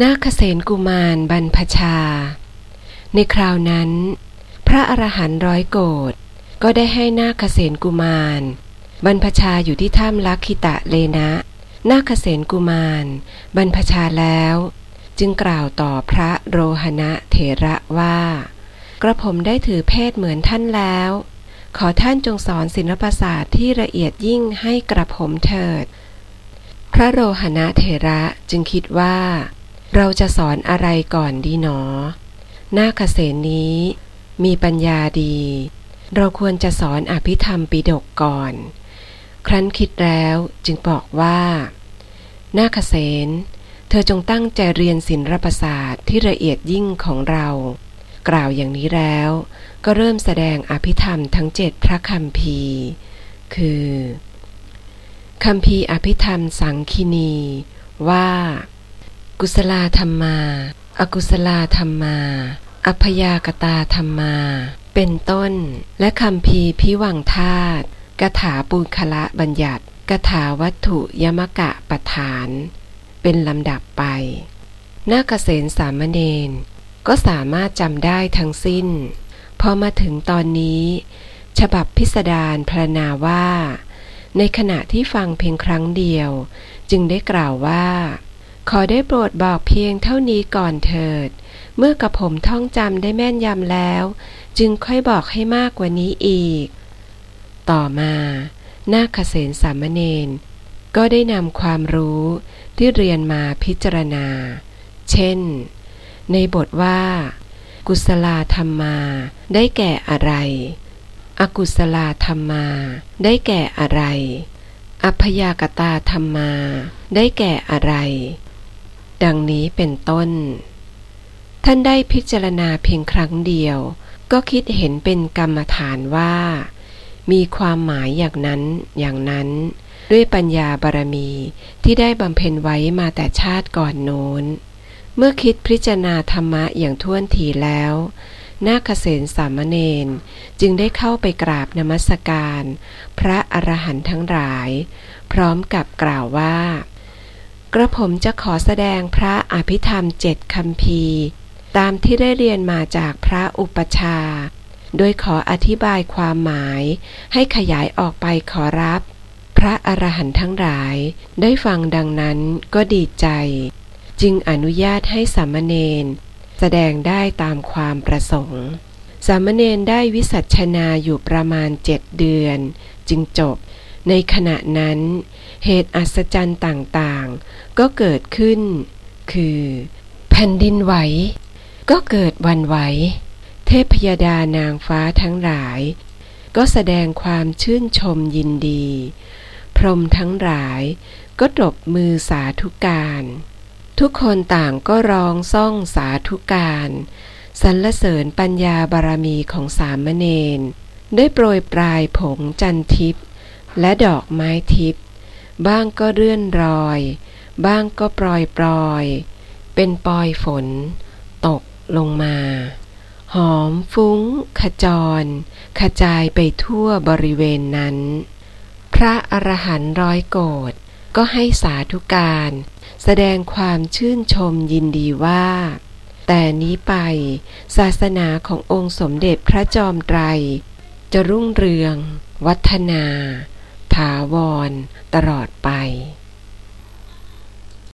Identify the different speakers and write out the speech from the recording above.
Speaker 1: นาคเษนกุมารบรรพชา ในคราวนั้น พระอรหันต์ร้อยโกรธก็ได้ให้นาคเษนกุมาร บรรพชาอยู่ที่ถ้ำลักขิตะเลนะ นาคเษนกุมาร บรรพชาแล้ว จึงกล่าวต่อพระโรหณะเถระว่า กระผมได้ถือเพศเหมือนท่านแล้ว ขอท่านจงสอนศิลปศาสตร์ที่ละเอียดยิ่งให้กระผมเถิด พระโรหณะเถระจึงคิดว่า เราจะสอนอะไรก่อนดีหนอนาคเษนนี้ มีปัญญาดี เราควรจะสอนอภิธรรมปิดกก่อน ครั้นคิดแล้วจึงบอกว่านาคเษนเธอจงตั้งใจเรียนศิลปศาสตร์ที่ละเอียดยิ่งของเรา กล่าวอย่างนี้แล้ว ก็เริ่มแสดงอภิธรรมทั้งเจ็ดพระคำพีคือคำพีอภิธรรมสังคินีว่า กุศลธรรมา อกุศลธรรมา อัพยากตาธรรมา เป็นต้น และคำพีพิวังธาตุกถาปุคละบัญญัติกถาวัตถุยมกะปฐาน เป็นลำดับไปนาคเษนสามเณรก็สามารถจำได้ทั้งสิ้น พอมาถึงตอนนี้ ฉบับพิสดารพรรณนาว่า ในขณะที่ฟังเพียงครั้งเดียว จึงได้กล่าวว่า ขอได้โปรดบอกเพียงเท่านี้ก่อนเถิด เมื่อกับผมท่องจำได้แม่นยำแล้ว จึงค่อยบอกให้มากกว่านี้อีก ต่อมานาคเษนสามเณรก็ได้นำความรู้ที่เรียนมาพิจารณา เช่น ในบทว่า กุศลธรรมา ได้แก่อะไร อกุศลธรรมา ได้แก่อะไร อัพยากตาธรรมา ได้แก่อะไร ดังนี้เป็นต้น ท่านได้พิจารณาเพียงครั้งเดียว ก็คิดเห็นเป็นกรรมฐานว่า มีความหมายอย่างนั้นอย่างนั้น ด้วยปัญญาบารมีที่ได้บำเพ็ญไว้มาแต่ชาติก่อนโน้น เมื่อคิดพิจารณาธรรมะอย่างท่วนทีแล้วนาคเษนสามเณรจึงได้เข้าไปกราบนมัสการ พระอรหันต์ทั้งหลาย พร้อมกับกล่าวว่า กระผมจะขอแสดงพระอภิธรรมเจ็ดคำพีร์ตามที่ได้เรียนมาจากพระอุปชา โดยขออธิบายความหมายให้ขยายออกไปขอรับ พระอรหันต์ทั้งหลาย ได้ฟังดังนั้นก็ดีใจ จึงอนุญาตให้สามเณรแสดงได้ตามความประสงค์ สามเณรได้วิสัชนาอยู่ประมาณเจ็ดเดือน จึงจบในขณะนั้น เหตุอัศจรรย์ต่าง ก็เกิดขึ้น คือ แผ่นดินไหว ก็เกิดวันไหว เทพยดานางฟ้าทั้งหลาย ก็แสดงความชื่นชมยินดี พรหมทั้งหลายก็ตบมือสาธุการ ทุกคนต่างก็ร้องซ่องสาธุการสรรเสริญปัญญาบารมีของสามเณรได้โปรยปลายผงจันทิพย์และดอกไม้ทิพย์ บ้างก็เลื่อนรอย บ้างก็ปลอยปลอย เป็นปอยฝน ตกลงมา หอมฟุ้ง ขจร ขจายไปทั่วบริเวณนั้น พระอรหันต์ร้อยโกรธก็ให้สาธุการ แสดงความชื่นชมยินดีว่า แต่นี้ไปศาสนาขององค์สมเด็จพระจอมไตร จะรุ่งเรือง วัฒนา ถาวรตลอดไป